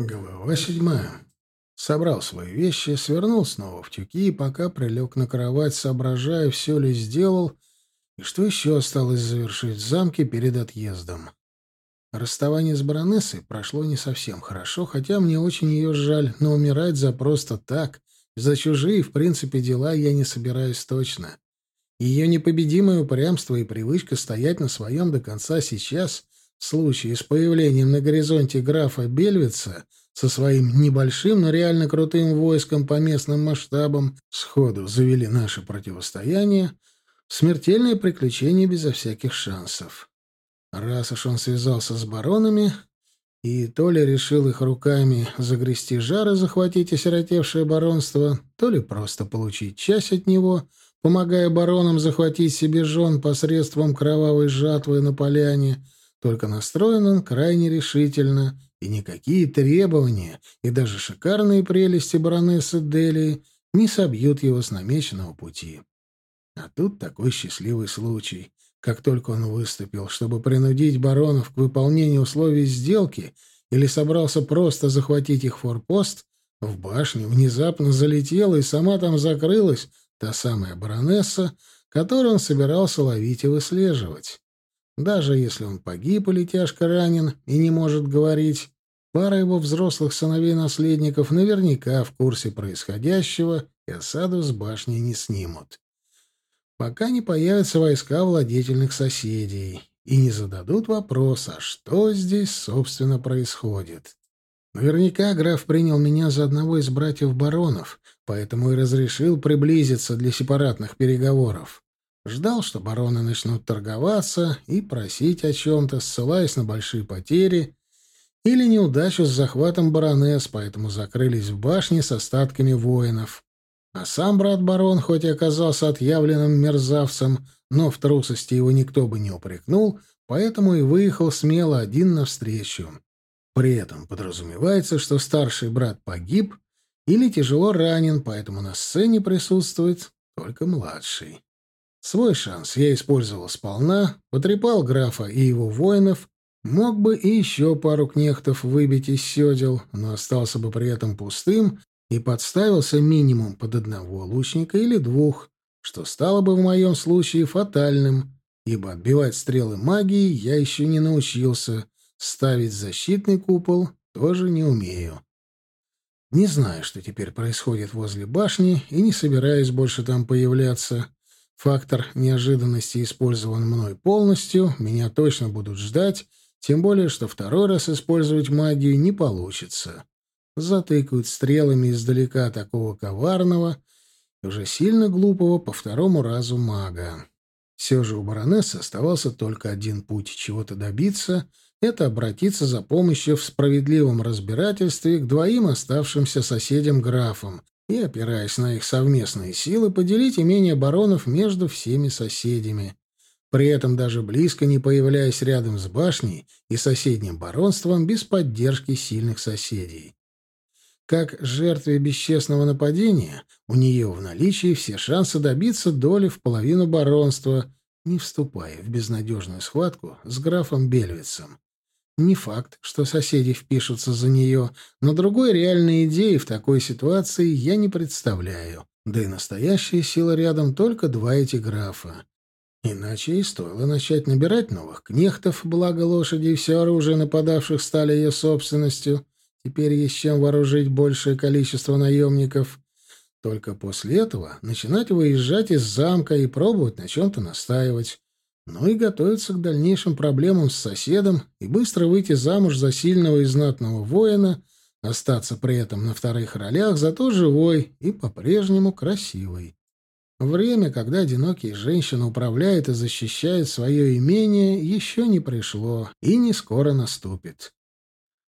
Глава седьмая. Собрал свои вещи, свернул снова в тюки и пока прилег на кровать, соображая, все ли сделал и что еще осталось завершить в замке перед отъездом. Расставание с баронессой прошло не совсем хорошо, хотя мне очень ее жаль, но умирать за просто так, за чужие, в принципе, дела я не собираюсь точно. Ее непобедимое упрямство и привычка стоять на своем до конца сейчас, в случае с появлением на горизонте графа Бельвица со своим небольшим, но реально крутым войском по местным масштабам, сходу завели наше противостояние смертельное приключение безо всяких шансов. Раз уж он связался с баронами, и то ли решил их руками загрести жар и захватить осиротевшее баронство, то ли просто получить часть от него, помогая баронам захватить себе жен посредством кровавой жатвы на поляне, только настроен он крайне решительно, и никакие требования и даже шикарные прелести баронессы Дели не собьют его с намеченного пути. А тут такой счастливый случай. Как только он выступил, чтобы принудить баронов к выполнению условий сделки или собрался просто захватить их форпост, в башню внезапно залетела и сама там закрылась та самая баронесса, которую он собирался ловить и выслеживать. Даже если он погиб или тяжко ранен и не может говорить, пара его взрослых сыновей-наследников наверняка в курсе происходящего и осаду с башни не снимут. Пока не появятся войска владетельных соседей и не зададут вопрос, а что здесь, собственно, происходит. Наверняка граф принял меня за одного из братьев-баронов, поэтому и разрешил приблизиться для сепаратных переговоров. Ждал, что бароны начнут торговаться и просить о чем-то, ссылаясь на большие потери или неудачу с захватом баронесс, поэтому закрылись в башне с остатками воинов. А сам брат-барон, хоть и оказался отъявленным мерзавцем, но в трусости его никто бы не упрекнул, поэтому и выехал смело один навстречу. При этом подразумевается, что старший брат погиб или тяжело ранен, поэтому на сцене присутствует только младший. Свой шанс я использовал сполна, потрепал графа и его воинов, мог бы и еще пару кнехтов выбить из седел, но остался бы при этом пустым и подставился минимум под одного лучника или двух, что стало бы в моем случае фатальным, ибо отбивать стрелы магии я еще не научился, ставить защитный купол тоже не умею. Не знаю, что теперь происходит возле башни, и не собираюсь больше там появляться. Фактор неожиданности использован мной полностью, меня точно будут ждать, тем более, что второй раз использовать магию не получится. Затыкают стрелами издалека такого коварного уже сильно глупого по второму разу мага. Все же у баронессы оставался только один путь чего-то добиться — это обратиться за помощью в справедливом разбирательстве к двоим оставшимся соседям-графам, и, опираясь на их совместные силы, поделить имение баронов между всеми соседями, при этом даже близко не появляясь рядом с башней и соседним баронством без поддержки сильных соседей. Как жертве бесчестного нападения, у нее в наличии все шансы добиться доли в половину баронства, не вступая в безнадежную схватку с графом Бельвицем. Не факт, что соседи впишутся за нее, но другой реальной идеи в такой ситуации я не представляю. Да и настоящая сила рядом только два эти графа. Иначе и стоило начать набирать новых кнехтов, благо лошади и все оружие нападавших стали ее собственностью. Теперь есть чем вооружить большее количество наемников. Только после этого начинать выезжать из замка и пробовать на чем-то настаивать но и готовиться к дальнейшим проблемам с соседом и быстро выйти замуж за сильного и знатного воина, остаться при этом на вторых ролях, зато живой и по-прежнему красивой. Время, когда одинокие женщины управляют и защищают свое имение, еще не пришло и не скоро наступит.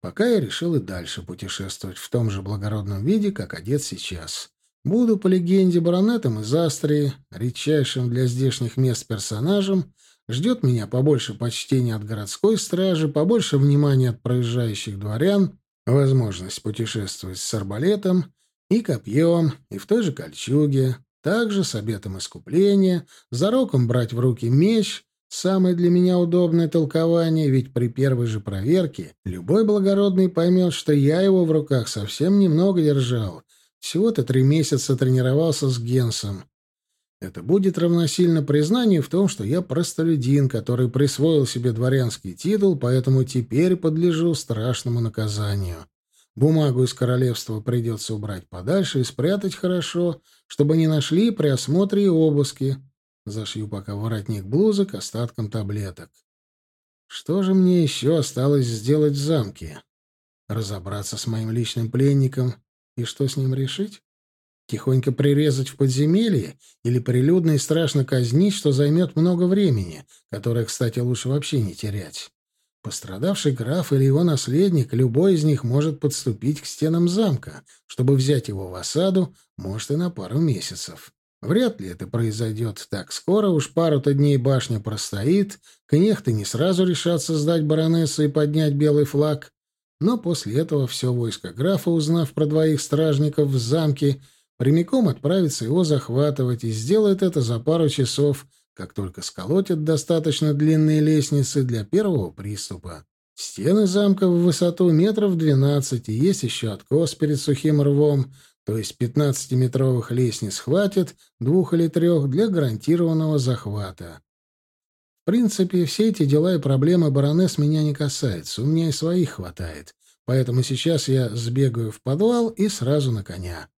Пока я решил и дальше путешествовать в том же благородном виде, как одет сейчас. Буду, по легенде, баронетом из Астрии, редчайшим для здешних мест персонажем, ждет меня побольше почтения от городской стражи, побольше внимания от проезжающих дворян, возможность путешествовать с арбалетом и копьем, и в той же кольчуге, также с обетом искупления, за роком брать в руки меч, Самое для меня удобное толкование, ведь при первой же проверке любой благородный поймет, что я его в руках совсем немного держал. Всего-то три месяца тренировался с Генсом. Это будет равносильно признанию в том, что я простолюдин, который присвоил себе дворянский титул, поэтому теперь подлежу страшному наказанию. Бумагу из королевства придется убрать подальше и спрятать хорошо, чтобы не нашли при осмотре и обыске. Зашью пока воротник блузы к остаткам таблеток. Что же мне еще осталось сделать в замке? Разобраться с моим личным пленником и что с ним решить? Тихонько прирезать в подземелье или прилюдно и страшно казнить, что займет много времени, которое, кстати, лучше вообще не терять. Пострадавший граф или его наследник, любой из них может подступить к стенам замка, чтобы взять его в осаду, может, и на пару месяцев. Вряд ли это произойдет так скоро, уж пару-то дней башня простоит, кнехты не сразу решатся сдать баронессу и поднять белый флаг. Но после этого все войско графа, узнав про двоих стражников в замке, прямиком отправится его захватывать и сделает это за пару часов, как только сколотят достаточно длинные лестницы для первого приступа. Стены замка в высоту метров двенадцать, и есть еще откос перед сухим рвом — то есть 15-метровых лестниц хватит, двух или трех, для гарантированного захвата. В принципе, все эти дела и проблемы баронесс меня не касаются, у меня и своих хватает. Поэтому сейчас я сбегаю в подвал и сразу на коня.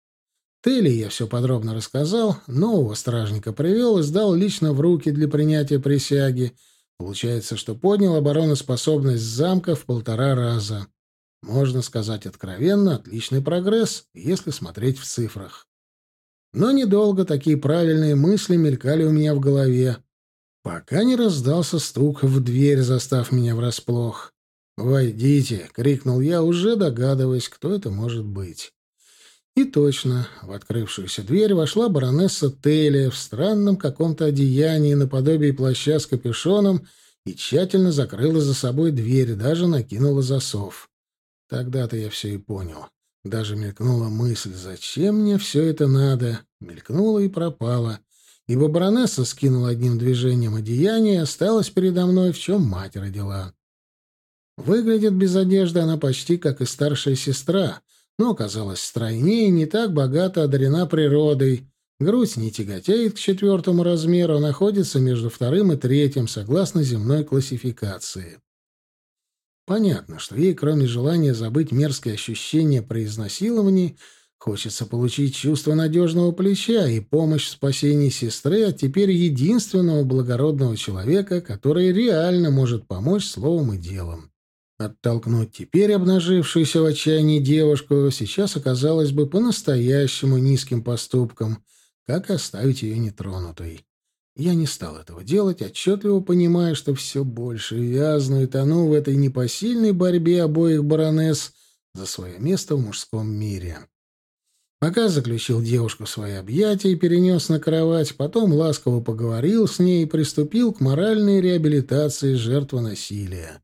Телли я все подробно рассказал, нового стражника привел и сдал лично в руки для принятия присяги. Получается, что поднял обороноспособность замка в полтора раза. Можно сказать откровенно, отличный прогресс, если смотреть в цифрах. Но недолго такие правильные мысли мелькали у меня в голове, пока не раздался стук в дверь, застав меня врасплох. «Войдите!» — крикнул я, уже догадываясь, кто это может быть. И точно, в открывшуюся дверь вошла баронесса Телия в странном каком-то одеянии наподобие плаща с капюшоном и тщательно закрыла за собой дверь, даже накинула засов. Тогда-то я все и понял. Даже мелькнула мысль, зачем мне все это надо. Мелькнула и пропала. Ибо баронесса скинула одним движением одеяние и осталась передо мной, в чем мать родила. Выглядит без одежды она почти как и старшая сестра, но оказалась стройнее и не так богато одарена природой. Грудь не тяготеет к четвертому размеру, а находится между вторым и третьим, согласно земной классификации. Понятно, что ей, кроме желания забыть мерзкие ощущения при изнасиловании, хочется получить чувство надежного плеча и помощь в спасении сестры от теперь единственного благородного человека, который реально может помочь словом и делом. Оттолкнуть теперь обнажившуюся в отчаянии девушку сейчас оказалось бы по-настоящему низким поступком, как оставить ее нетронутой. Я не стал этого делать, отчетливо понимая, что все больше вязну и тону в этой непосильной борьбе обоих баронесс за свое место в мужском мире. Пока заключил девушку в свои объятия и перенес на кровать, потом ласково поговорил с ней и приступил к моральной реабилитации жертвы насилия.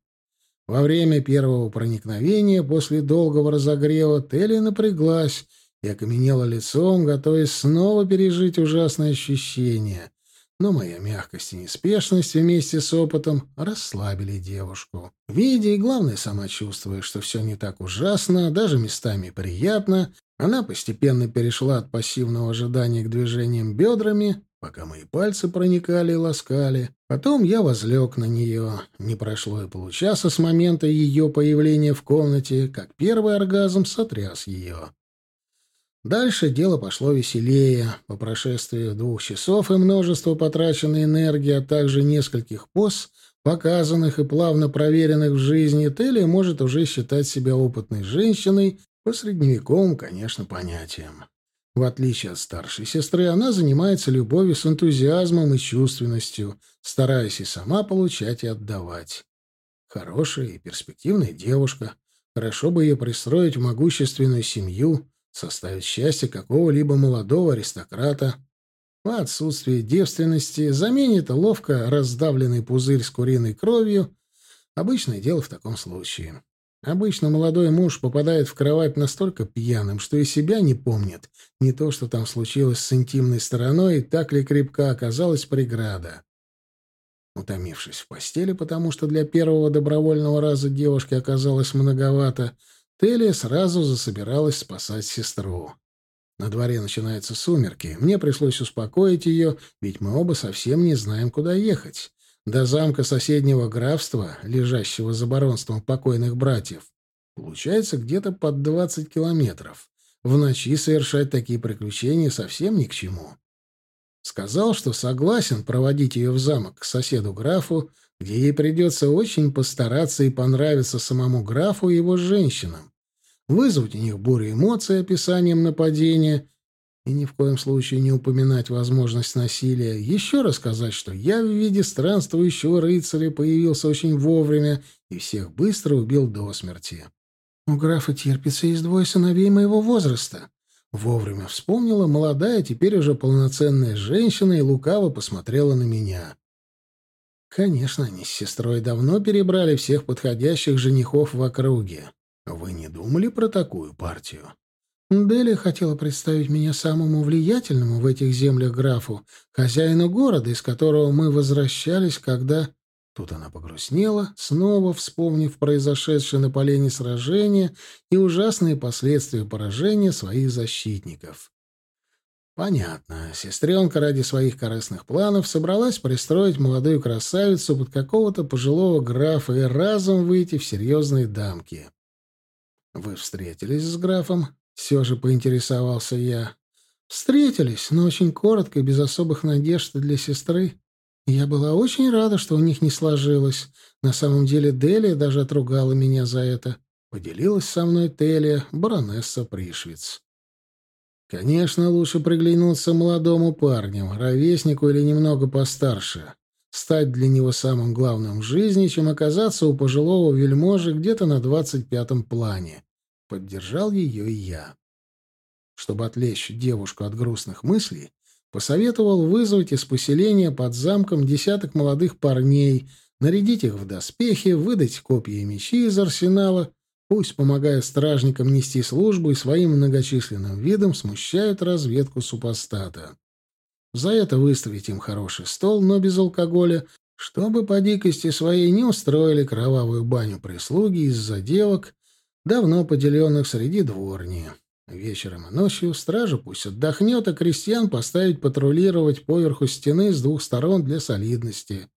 Во время первого проникновения, после долгого разогрева, Телли напряглась и окаменела лицом, готовясь снова пережить ужасные ощущения — но моя мягкость и неспешность вместе с опытом расслабили девушку. Видя и, главное, сама чувствуя, что все не так ужасно, даже местами приятно, она постепенно перешла от пассивного ожидания к движениям бедрами, пока мои пальцы проникали и ласкали. Потом я возлег на нее. Не прошло и получаса с момента ее появления в комнате, как первый оргазм сотряс ее. Дальше дело пошло веселее. По прошествии двух часов и множества потраченной энергии, а также нескольких поз, показанных и плавно проверенных в жизни, Телли может уже считать себя опытной женщиной по средневековым, конечно, понятиям. В отличие от старшей сестры, она занимается любовью с энтузиазмом и чувственностью, стараясь и сама получать и отдавать. Хорошая и перспективная девушка. Хорошо бы ее пристроить в могущественную семью, составить счастье какого-либо молодого аристократа. А отсутствие девственности заменит ловко раздавленный пузырь с куриной кровью. Обычное дело в таком случае. Обычно молодой муж попадает в кровать настолько пьяным, что и себя не помнит. Не то, что там случилось с интимной стороной, так ли крепка оказалась преграда. Утомившись в постели, потому что для первого добровольного раза девушки оказалось многовато, Телия сразу засобиралась спасать сестру. На дворе начинаются сумерки. Мне пришлось успокоить ее, ведь мы оба совсем не знаем, куда ехать. До замка соседнего графства, лежащего за баронством покойных братьев, получается где-то под двадцать километров. В ночи совершать такие приключения совсем ни к чему. Сказал, что согласен проводить ее в замок к соседу-графу, где ей придется очень постараться и понравиться самому графу и его женщинам, вызвать у них бурю эмоций описанием нападения и ни в коем случае не упоминать возможность насилия, еще рассказать, что я в виде странствующего рыцаря появился очень вовремя и всех быстро убил до смерти. У графа терпится есть двое сыновей моего возраста. Вовремя вспомнила молодая, теперь уже полноценная женщина и лукаво посмотрела на меня. Конечно, они с сестрой давно перебрали всех подходящих женихов в округе. Вы не думали про такую партию? Дели хотела представить меня самому влиятельному в этих землях графу, хозяину города, из которого мы возвращались, когда... Тут она погрустнела, снова вспомнив произошедшее на полене сражение и ужасные последствия поражения своих защитников. Понятно. Сестренка ради своих корыстных планов собралась пристроить молодую красавицу под какого-то пожилого графа и разом выйти в серьезные дамки. «Вы встретились с графом?» — все же поинтересовался я. «Встретились, но очень коротко и без особых надежд для сестры. Я была очень рада, что у них не сложилось. На самом деле Делия даже отругала меня за это. Поделилась со мной Телия, баронесса Пришвиц. Конечно, лучше приглянуться молодому парню, ровеснику или немного постарше. Стать для него самым главным в жизни, чем оказаться у пожилого вельможи где-то на двадцать пятом плане. Поддержал ее и я. Чтобы отвлечь девушку от грустных мыслей, Посоветовал вызвать из поселения под замком десяток молодых парней, нарядить их в доспехи, выдать копья и мечи из арсенала, пусть, помогая стражникам нести службу и своим многочисленным видом смущают разведку супостата. За это выставить им хороший стол, но без алкоголя, чтобы по дикости своей не устроили кровавую баню прислуги из-за девок, давно поделенных среди дворни. Вечером и ночью стража пусть отдохнет, а крестьян поставить патрулировать поверху стены с двух сторон для солидности.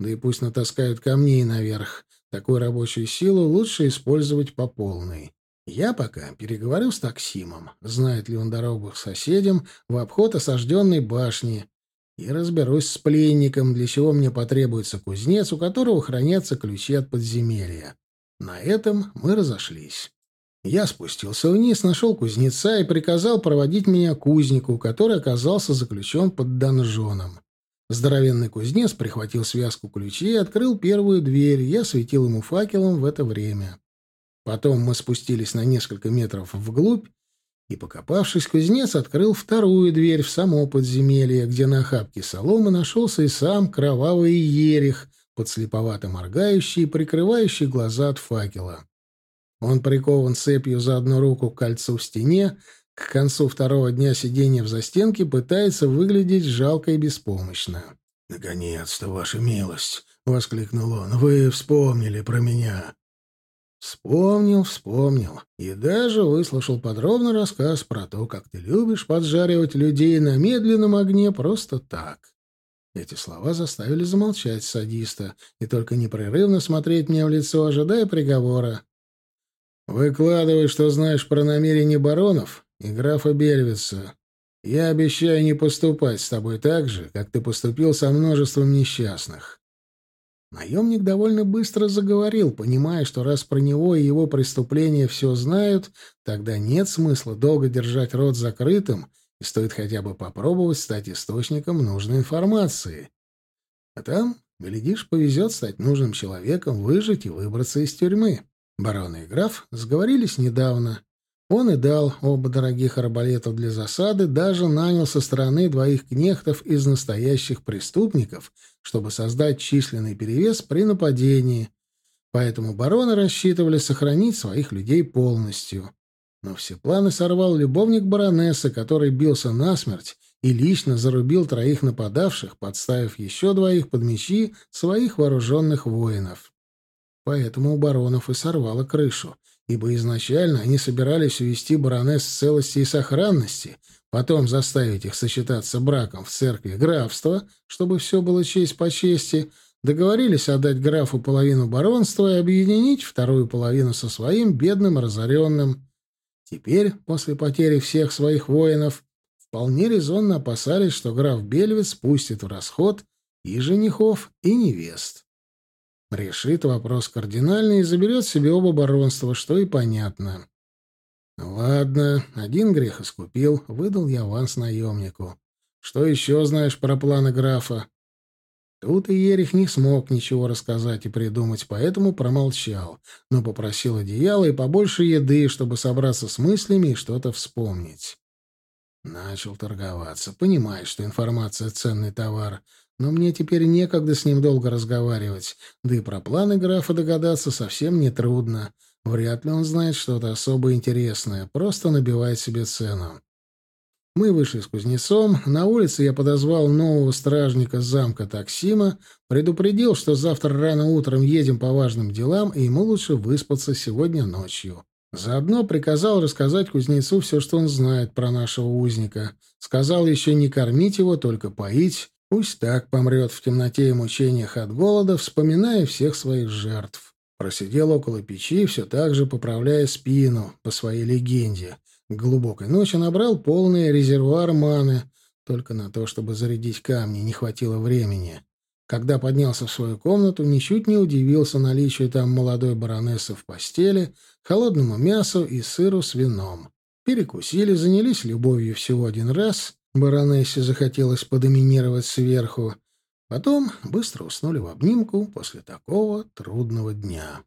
Да и пусть натаскают камней наверх. Такую рабочую силу лучше использовать по полной. Я пока переговорю с таксимом, знает ли он дорогу к соседям в обход осажденной башни, и разберусь с пленником, для чего мне потребуется кузнец, у которого хранятся ключи от подземелья. На этом мы разошлись. Я спустился вниз, нашел кузнеца и приказал проводить меня к кузнику, который оказался заключен под донжоном. Здоровенный кузнец прихватил связку ключей и открыл первую дверь, я светил ему факелом в это время. Потом мы спустились на несколько метров вглубь, и, покопавшись, кузнец открыл вторую дверь в само подземелье, где на охапке соломы нашелся и сам кровавый ерех, подслеповато моргающий и прикрывающий глаза от факела. Он прикован цепью за одну руку к кольцу в стене, к концу второго дня сидения в застенке пытается выглядеть жалко и беспомощно. «Наконец-то, ваша милость!» — воскликнул он. «Вы вспомнили про меня!» Вспомнил, вспомнил. И даже выслушал подробный рассказ про то, как ты любишь поджаривать людей на медленном огне просто так. Эти слова заставили замолчать садиста и только непрерывно смотреть мне в лицо, ожидая приговора. Выкладывай, что знаешь про намерения баронов и графа Бельвица. Я обещаю не поступать с тобой так же, как ты поступил со множеством несчастных. Наемник довольно быстро заговорил, понимая, что раз про него и его преступления все знают, тогда нет смысла долго держать рот закрытым, и стоит хотя бы попробовать стать источником нужной информации. А там, глядишь, повезет стать нужным человеком, выжить и выбраться из тюрьмы. Барон и граф сговорились недавно. Он и дал оба дорогих арбалетов для засады, даже нанял со стороны двоих кнехтов из настоящих преступников, чтобы создать численный перевес при нападении. Поэтому бароны рассчитывали сохранить своих людей полностью. Но все планы сорвал любовник баронессы, который бился насмерть и лично зарубил троих нападавших, подставив еще двоих под мечи своих вооруженных воинов. Поэтому у баронов и сорвало крышу, ибо изначально они собирались увести баронесс в целости и сохранности, потом заставить их сочетаться браком в церкви графства, чтобы все было честь по чести, договорились отдать графу половину баронства и объединить вторую половину со своим бедным разоренным. Теперь, после потери всех своих воинов, вполне резонно опасались, что граф Бельвиц пустит в расход и женихов, и невест. Решит вопрос кардинально и заберет себе оба баронства, что и понятно. Ладно, один грех искупил, выдал я аванс наемнику. Что еще знаешь про планы графа? Тут и Ерих не смог ничего рассказать и придумать, поэтому промолчал, но попросил одеяла и побольше еды, чтобы собраться с мыслями и что-то вспомнить. Начал торговаться, понимая, что информация — ценный товар, но мне теперь некогда с ним долго разговаривать, да и про планы графа догадаться совсем нетрудно. Вряд ли он знает что-то особо интересное, просто набивает себе цену. Мы вышли с кузнецом. На улице я подозвал нового стражника замка Таксима, предупредил, что завтра рано утром едем по важным делам, и ему лучше выспаться сегодня ночью. Заодно приказал рассказать кузнецу все, что он знает про нашего узника. Сказал еще не кормить его, только поить, Пусть так помрет в темноте и мучениях от голода, вспоминая всех своих жертв. Просидел около печи, все так же поправляя спину, по своей легенде. Глубокой ночи набрал полный резервуар маны. Только на то, чтобы зарядить камни, не хватило времени. Когда поднялся в свою комнату, ничуть не удивился наличию там молодой баронессы в постели, холодному мясу и сыру с вином. Перекусили, занялись любовью всего один раз Баронессе захотелось подоминировать сверху. Потом быстро уснули в обнимку после такого трудного дня.